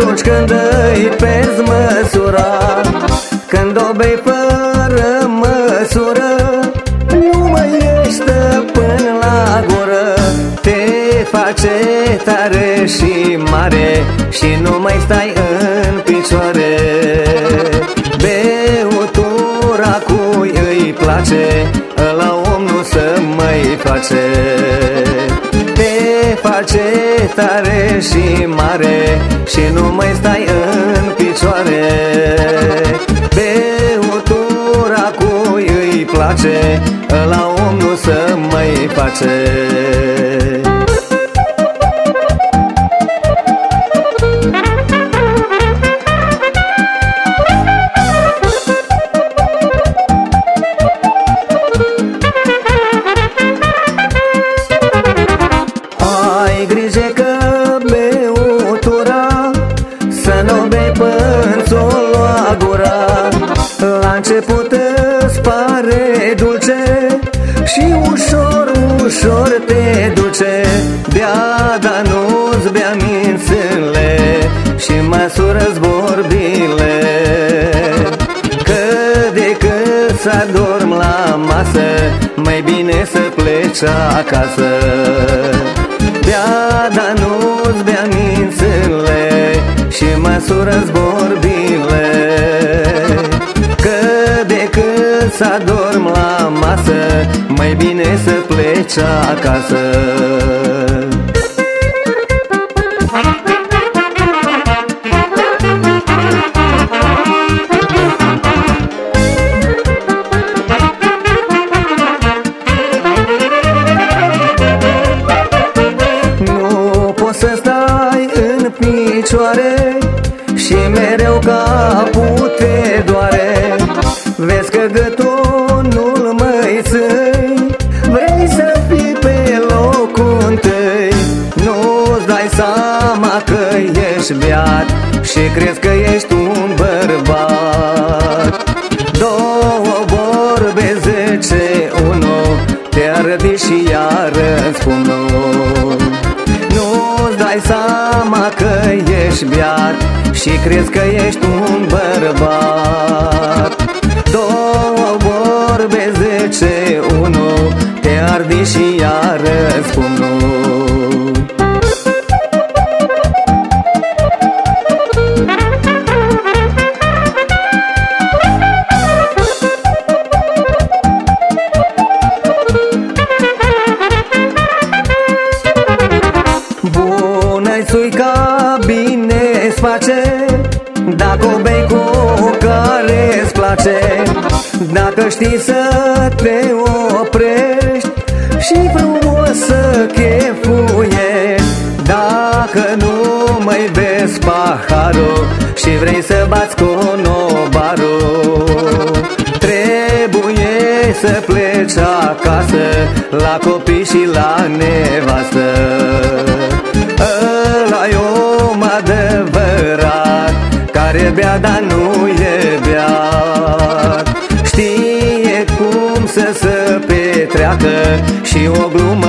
Atunci când îi pierzi măsura Când o bei fără măsură Nu mai ești stăpân la gură. Te face tare și mare Și nu mai stai în picioare. Beutura cui îi place La om nu să mai face. Te face tare și mare Și nu mai stai în picioare. Beutura cui îi place La om nu să mai face început îți pare dulce Și ușor, ușor te duce. Bea, dar nu-ți bea mințile Și măsură-ți vorbile Că decât să adorm la masă Mai bine să pleci acasă. Bea, dar nu-ți bea mințile Și măsură-ți vorbile decât să adorm la masă Mai bine să pleci acasă. Nu poți să stai în picioare Și Și crezi că ești un bărbat? Două vorbe, zece, unu Te arădi și iară spun Nu-ți dai seama că ești beat Și crezi că ești un bărbat Bună-i suica, bine îți face Dacă o bei cu care îți place. Dacă știi să te oprești Și frumos să chefuiești. Dacă nu mai vezi paharul Și vrei să bați conobarul Trebuie să pleci acasă La copii și la nevastă Care bea, dar nu e beat Știe cum să se petreacă Și o glumă când s-o facă